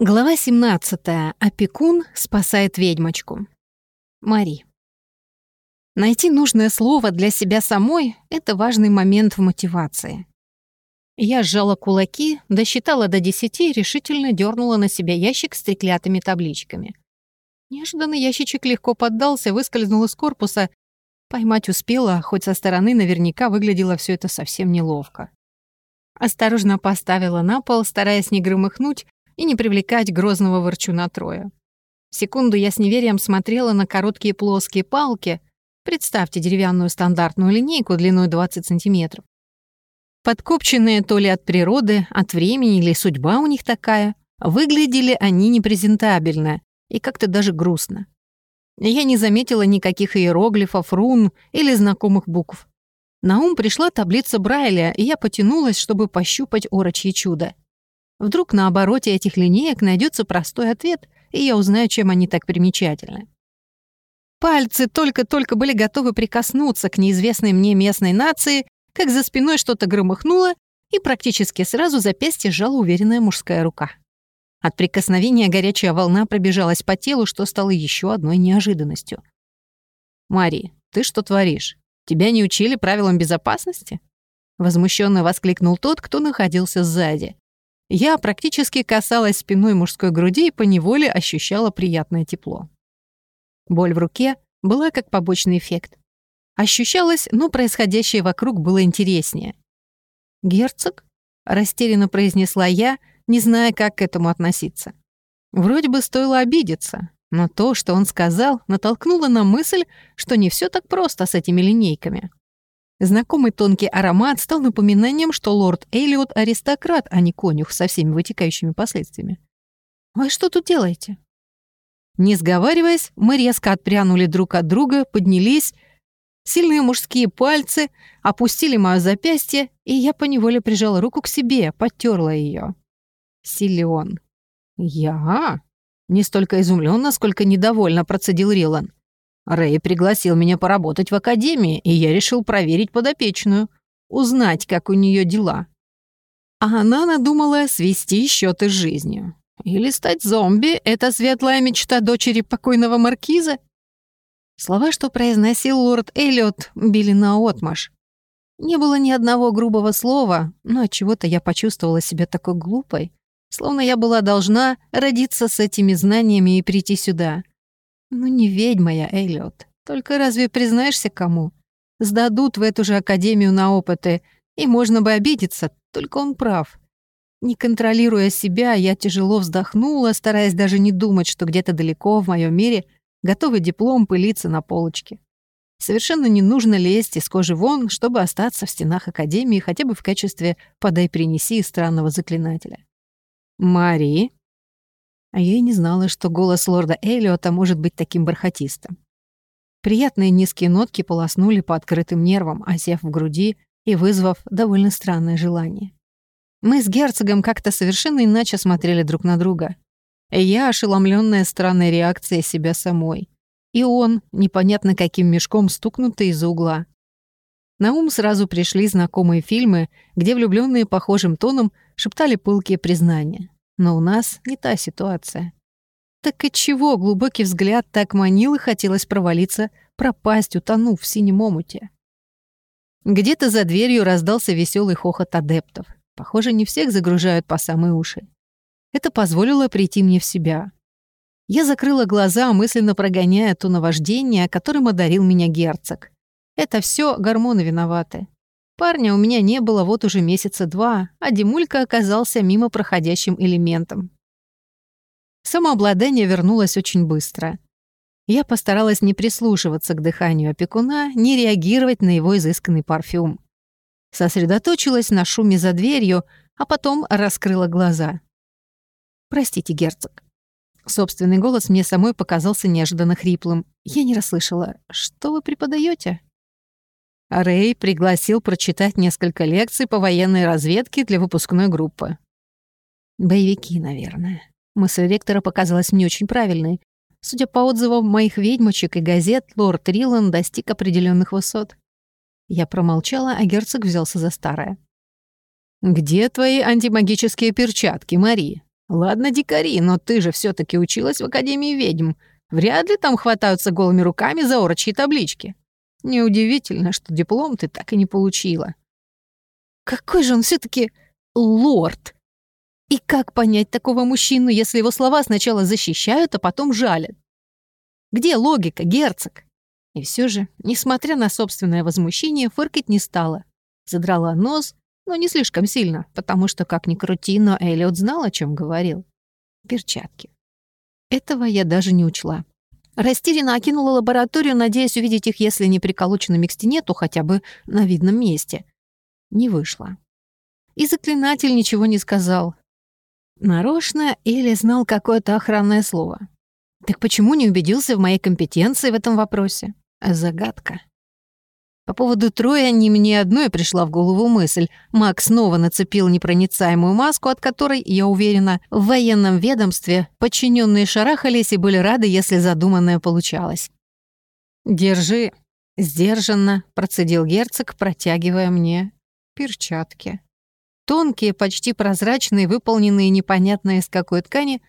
Глава 17. Опекун спасает ведьмочку. Мари. Найти нужное слово для себя самой — это важный момент в мотивации. Я сжала кулаки, досчитала до десяти и решительно дернула на себя ящик с треклятыми табличками. Неожиданно ящичек легко поддался, выскользнул из корпуса. Поймать успела, хоть со стороны наверняка выглядело все это совсем неловко. Осторожно поставила на пол, стараясь не громыхнуть, и не привлекать грозного ворчуна Троя. Секунду я с неверием смотрела на короткие плоские палки. Представьте деревянную стандартную линейку длиной 20 сантиметров. Подкопченные то ли от природы, от времени или судьба у них такая, выглядели они непрезентабельно и как-то даже грустно. Я не заметила никаких иероглифов, рун или знакомых букв. На ум пришла таблица Брайля, и я потянулась, чтобы пощупать орочье чудо. Вдруг на обороте этих линеек найдется простой ответ, и я узнаю, чем они так примечательны. Пальцы только-только были готовы прикоснуться к неизвестной мне местной нации, как за спиной что-то громыхнуло, и практически сразу запястье сжала уверенная мужская рука. От прикосновения горячая волна пробежалась по телу, что стало еще одной неожиданностью. «Мари, ты что творишь? Тебя не учили правилам безопасности?» Возмущенно воскликнул тот, кто находился сзади. Я практически касалась спиной мужской груди и поневоле ощущала приятное тепло. Боль в руке была как побочный эффект. Ощущалось, но происходящее вокруг было интереснее. «Герцог?» — растерянно произнесла я, не зная, как к этому относиться. Вроде бы стоило обидеться, но то, что он сказал, натолкнуло на мысль, что не все так просто с этими линейками. Знакомый тонкий аромат стал напоминанием, что лорд Эллиот — аристократ, а не конюх со всеми вытекающими последствиями. «Вы что тут делаете?» Не сговариваясь, мы резко отпрянули друг от друга, поднялись. Сильные мужские пальцы опустили мое запястье, и я поневоле прижала руку к себе, подтерла ее. Силен. «Я?» Не столько изумленно, сколько недовольно процедил Рилан. Рэй пригласил меня поработать в академии, и я решил проверить подопечную, узнать, как у нее дела. А она надумала свести счеты с жизнью. Или стать зомби — это светлая мечта дочери покойного маркиза? Слова, что произносил лорд Эллиот, били наотмашь. Не было ни одного грубого слова, но от чего то я почувствовала себя такой глупой, словно я была должна родиться с этими знаниями и прийти сюда. Ну не ведьма я, Эллиот. Только разве признаешься кому? Сдадут в эту же академию на опыты, и можно бы обидеться, только он прав. Не контролируя себя, я тяжело вздохнула, стараясь даже не думать, что где-то далеко в моем мире готовый диплом пылится на полочке. Совершенно не нужно лезть из кожи вон, чтобы остаться в стенах Академии хотя бы в качестве «подай-принеси» странного заклинателя. «Мари», а я и не знала, что голос лорда Эллиота может быть таким бархатистым. Приятные низкие нотки полоснули по открытым нервам, осев в груди и вызвав довольно странное желание. Мы с герцогом как-то совершенно иначе смотрели друг на друга. Я, ошеломленная странной реакцией себя самой. И он, непонятно каким мешком стукнутый из-за угла. На ум сразу пришли знакомые фильмы, где влюбленные похожим тоном шептали пылкие признания. Но у нас не та ситуация. Так и чего глубокий взгляд так манил и хотелось провалиться, пропасть, утонув в синем омуте? Где-то за дверью раздался веселый хохот адептов. Похоже, не всех загружают по самые уши. Это позволило прийти мне в себя. Я закрыла глаза, мысленно прогоняя то наваждение, которым одарил меня герцог. Это все гормоны виноваты. Парня у меня не было вот уже месяца два, а Димулька оказался мимо проходящим элементом. Самообладание вернулось очень быстро. Я постаралась не прислушиваться к дыханию опекуна, не реагировать на его изысканный парфюм. Сосредоточилась на шуме за дверью, а потом раскрыла глаза. «Простите, герцог». Собственный голос мне самой показался неожиданно хриплым. Я не расслышала. «Что вы преподаете? Рэй пригласил прочитать несколько лекций по военной разведке для выпускной группы. Боевики, наверное. Мысль ректора показалась мне очень правильной. Судя по отзывам моих ведьмочек и газет, лорд Рилан достиг определенных высот. Я промолчала, а герцог взялся за старое. «Где твои антимагические перчатки, Мари? Ладно, дикари, но ты же все таки училась в Академии ведьм. Вряд ли там хватаются голыми руками за орочьи таблички. Неудивительно, что диплом ты так и не получила. Какой же он все таки лорд! И как понять такого мужчину, если его слова сначала защищают, а потом жалят? Где логика, герцог? И все же, несмотря на собственное возмущение, фыркать не стала. Задрала нос, но не слишком сильно, потому что, как ни крути, но Эллиот знал, о чем говорил. Перчатки. Этого я даже не учла. Растерянно окинула лабораторию, надеясь увидеть их, если не приколоченными к стене, то хотя бы на видном месте. Не вышло. И заклинатель ничего не сказал. Нарочно или знал какое-то охранное слово. Так почему не убедился в моей компетенции в этом вопросе? Загадка. По поводу Троя не мне одной пришла в голову мысль. Мак снова нацепил непроницаемую маску, от которой, я уверена, в военном ведомстве подчиненные шарахались и были рады, если задуманное получалось. «Держи», — сдержанно процедил герцог, протягивая мне перчатки. Тонкие, почти прозрачные, выполненные непонятно из какой ткани,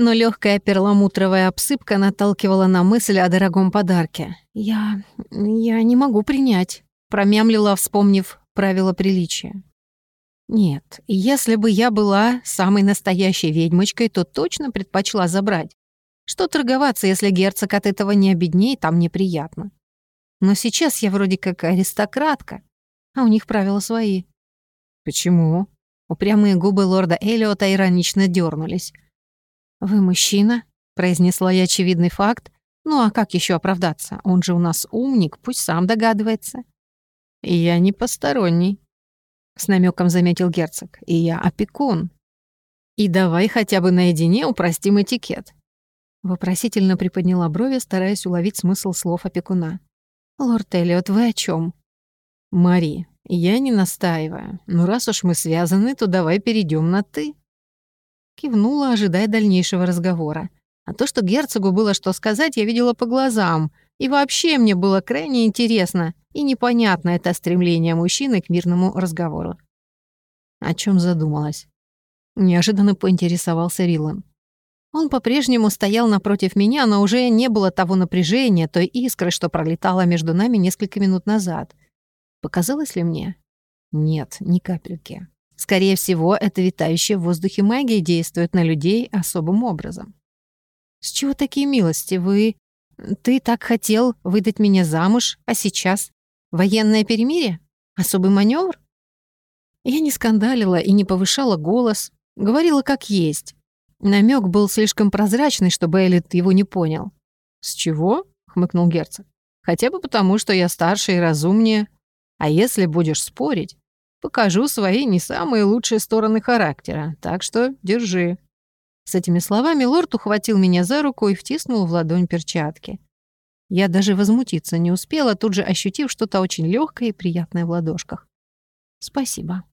но легкая перламутровая обсыпка наталкивала на мысль о дорогом подарке. «Я... я не могу принять», — промямлила, вспомнив правила приличия. «Нет, если бы я была самой настоящей ведьмочкой, то точно предпочла забрать. Что торговаться, если герцог от этого не обеднеет, там неприятно. Но сейчас я вроде как аристократка, а у них правила свои». «Почему?» Упрямые губы лорда Эллиота иронично дернулись. «Вы мужчина?» — произнесла я очевидный факт. «Ну а как еще оправдаться? Он же у нас умник, пусть сам догадывается». «Я не посторонний», — с намеком заметил герцог. «И я опекун. И давай хотя бы наедине упростим этикет». Вопросительно приподняла брови, стараясь уловить смысл слов опекуна. «Лорд Эллиот, вы о чем? «Мари, я не настаиваю, но раз уж мы связаны, то давай перейдем на «ты». Кивнула, ожидая дальнейшего разговора. А то, что герцогу было что сказать, я видела по глазам. И вообще мне было крайне интересно и непонятно это стремление мужчины к мирному разговору. О чем задумалась? Неожиданно поинтересовался Рилан. Он по-прежнему стоял напротив меня, но уже не было того напряжения, той искры, что пролетала между нами несколько минут назад. Показалось ли мне? Нет, ни капельки. Скорее всего, эта витающая в воздухе магия действует на людей особым образом. «С чего такие милости? Вы... Ты так хотел выдать меня замуж, а сейчас? Военное перемирие? Особый маневр? Я не скандалила и не повышала голос, говорила как есть. Намек был слишком прозрачный, чтобы Эллит его не понял. «С чего?» — хмыкнул герцог. «Хотя бы потому, что я старше и разумнее. А если будешь спорить, Покажу свои не самые лучшие стороны характера, так что держи». С этими словами лорд ухватил меня за руку и втиснул в ладонь перчатки. Я даже возмутиться не успела, тут же ощутив что-то очень легкое и приятное в ладошках. «Спасибо».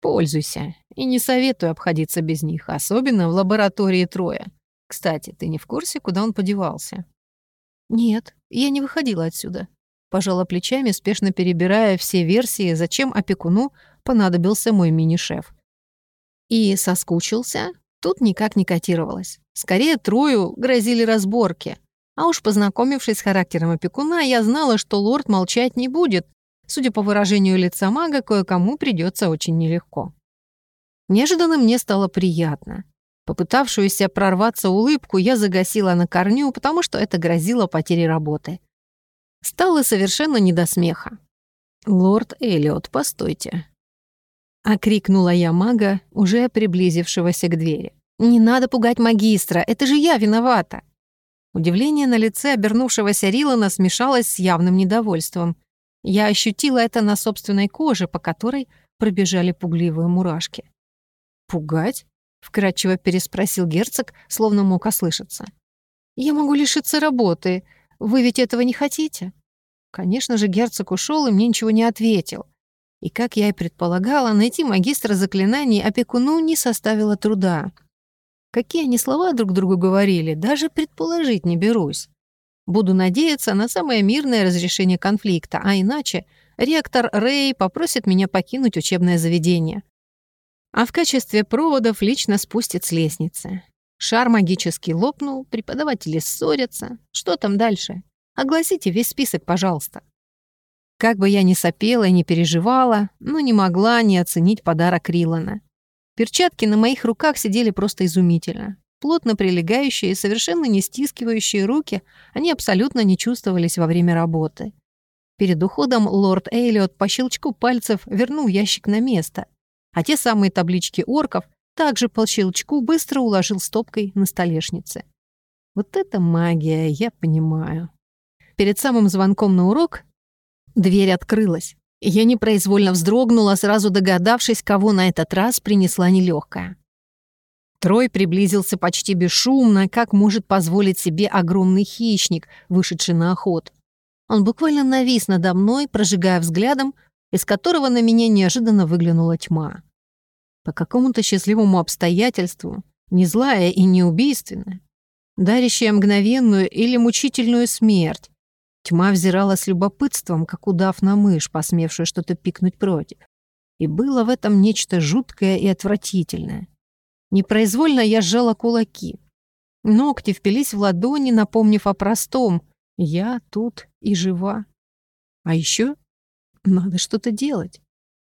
«Пользуйся. И не советую обходиться без них, особенно в лаборатории Троя. Кстати, ты не в курсе, куда он подевался?» «Нет, я не выходила отсюда пожала плечами, спешно перебирая все версии, зачем опекуну понадобился мой мини-шеф. И соскучился? Тут никак не котировалось. Скорее, Трою грозили разборки. А уж познакомившись с характером опекуна, я знала, что лорд молчать не будет. Судя по выражению лица мага, кое-кому придется очень нелегко. Неожиданно мне стало приятно. Попытавшуюся прорваться улыбку я загасила на корню, потому что это грозило потерей работы. Стало совершенно не до смеха. «Лорд Эллиот, постойте!» Окрикнула я мага, уже приблизившегося к двери. «Не надо пугать магистра, это же я виновата!» Удивление на лице обернувшегося Рилана смешалось с явным недовольством. Я ощутила это на собственной коже, по которой пробежали пугливые мурашки. «Пугать?» — вкратчиво переспросил герцог, словно мог ослышаться. «Я могу лишиться работы. Вы ведь этого не хотите?» Конечно же, герцог ушел и мне ничего не ответил. И, как я и предполагала, найти магистра заклинаний опекуну не составило труда. Какие они слова друг другу говорили, даже предположить не берусь. Буду надеяться на самое мирное разрешение конфликта, а иначе ректор Рэй попросит меня покинуть учебное заведение. а в качестве проводов лично спустит с лестницы. Шар магически лопнул, преподаватели ссорятся. Что там дальше? Огласите весь список, пожалуйста. Как бы я ни сопела и не переживала, но не могла не оценить подарок Рилана. Перчатки на моих руках сидели просто изумительно. Плотно прилегающие и совершенно не стискивающие руки, они абсолютно не чувствовались во время работы. Перед уходом лорд Эйлиот по щелчку пальцев вернул ящик на место, а те самые таблички орков также по щелчку быстро уложил стопкой на столешнице. Вот это магия, я понимаю. Перед самым звонком на урок дверь открылась. Я непроизвольно вздрогнула, сразу догадавшись, кого на этот раз принесла нелегкая. Трой приблизился почти бесшумно, как может позволить себе огромный хищник, вышедший на охоту. Он буквально навис надо мной, прожигая взглядом, из которого на меня неожиданно выглянула тьма. По какому-то счастливому обстоятельству, не злая и не убийственная, дарящая мгновенную или мучительную смерть, Тьма взирала с любопытством, как удав на мышь, посмевшую что-то пикнуть против. И было в этом нечто жуткое и отвратительное. Непроизвольно я сжала кулаки. Ногти впились в ладони, напомнив о простом. Я тут и жива. А еще надо что-то делать.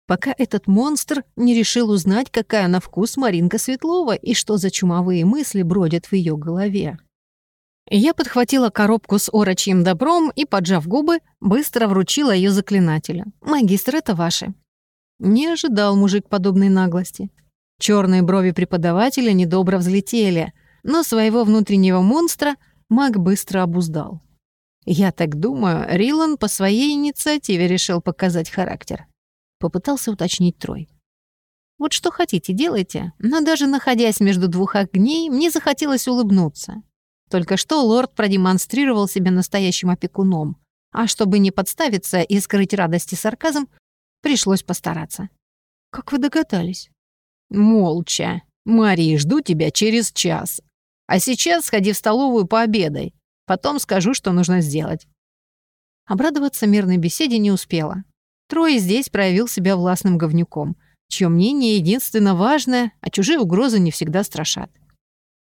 Пока этот монстр не решил узнать, какая на вкус Маринка Светлова и что за чумовые мысли бродят в ее голове. Я подхватила коробку с орочьим добром и, поджав губы, быстро вручила ее заклинателю. «Магистр, это ваши». Не ожидал мужик подобной наглости. Черные брови преподавателя недобро взлетели, но своего внутреннего монстра маг быстро обуздал. Я так думаю, Рилан по своей инициативе решил показать характер. Попытался уточнить Трой. Вот что хотите, делайте, но даже находясь между двух огней, мне захотелось улыбнуться. Только что лорд продемонстрировал себя настоящим опекуном, а чтобы не подставиться и скрыть радость и сарказм, пришлось постараться. «Как вы догадались?» «Молча. Мария, жду тебя через час. А сейчас сходи в столовую пообедай. Потом скажу, что нужно сделать». Обрадоваться мирной беседе не успела. Трое здесь проявил себя властным говнюком, чье мнение единственно важное, а чужие угрозы не всегда страшат.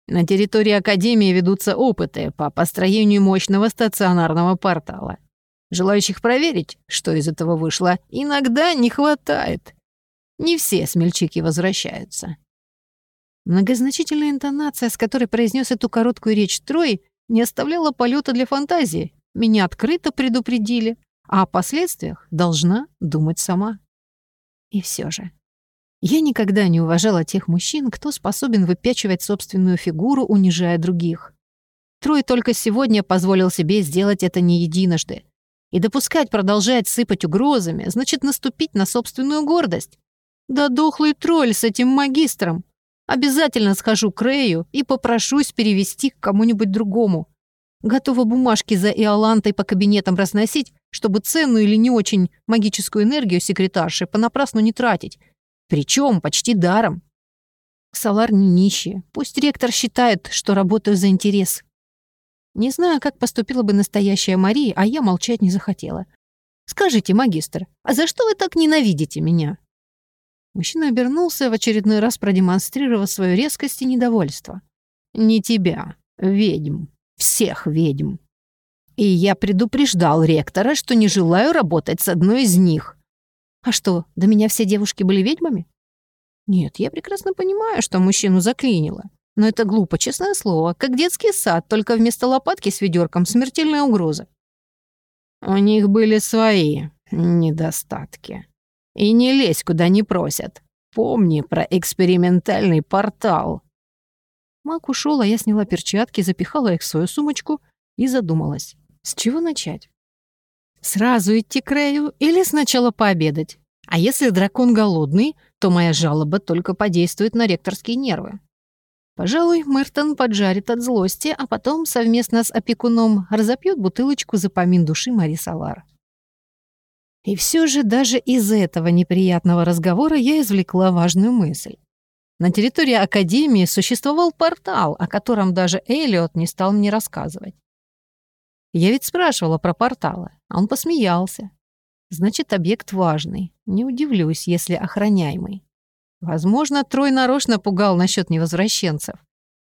На территории Академии ведутся опыты по построению мощного стационарного портала. Желающих проверить, что из этого вышло, иногда не хватает. Не все смельчаки возвращаются. Многозначительная интонация, с которой произнес эту короткую речь Трой, не оставляла полета для фантазии. Меня открыто предупредили, а о последствиях должна думать сама. И все же я никогда не уважала тех мужчин, кто способен выпячивать собственную фигуру, унижая других. Трой только сегодня позволил себе сделать это не единожды. И допускать продолжать сыпать угрозами, значит наступить на собственную гордость. Да дохлый тролль с этим магистром. Обязательно схожу к Рэю и попрошусь перевести к кому-нибудь другому. Готова бумажки за Иолантой по кабинетам разносить, чтобы ценную или не очень магическую энергию секретарши понапрасну не тратить причем почти даром. Салар не нищие. Пусть ректор считает, что работаю за интерес. Не знаю, как поступила бы настоящая Мария, а я молчать не захотела. «Скажите, магистр, а за что вы так ненавидите меня?» Мужчина обернулся, в очередной раз продемонстрировав свою резкость и недовольство. «Не тебя, ведьм. Всех ведьм. И я предупреждал ректора, что не желаю работать с одной из них. А что, до меня все девушки были ведьмами? Нет, я прекрасно понимаю, что мужчину заклинило. Но это глупо, честное слово, как детский сад, только вместо лопатки с ведерком смертельная угроза. У них были свои недостатки. И не лезь, куда не просят. Помни про экспериментальный портал. Мак ушел, а я сняла перчатки, запихала их в свою сумочку и задумалась. С чего начать? Сразу идти к Рэю или сначала пообедать? А если дракон голодный, то моя жалоба только подействует на ректорские нервы. Пожалуй, Мэртон поджарит от злости, а потом совместно с опекуном разопьет бутылочку за помин души Мари Салар. И все же даже из этого неприятного разговора я извлекла важную мысль. На территории Академии существовал портал, о котором даже Эллиот не стал мне рассказывать. Я ведь спрашивала про порталы, а он посмеялся. Значит, объект важный. Не удивлюсь, если охраняемый. Возможно, Трой нарочно пугал насчет невозвращенцев.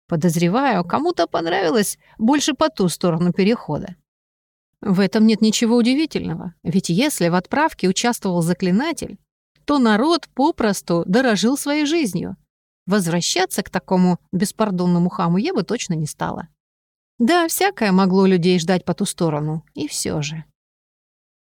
Подозреваю, кому-то понравилось больше по ту сторону перехода. В этом нет ничего удивительного, ведь если в отправке участвовал заклинатель, то народ попросту дорожил своей жизнью. Возвращаться к такому беспардонному хаму я бы точно не стала. Да, всякое могло людей ждать по ту сторону, и все же.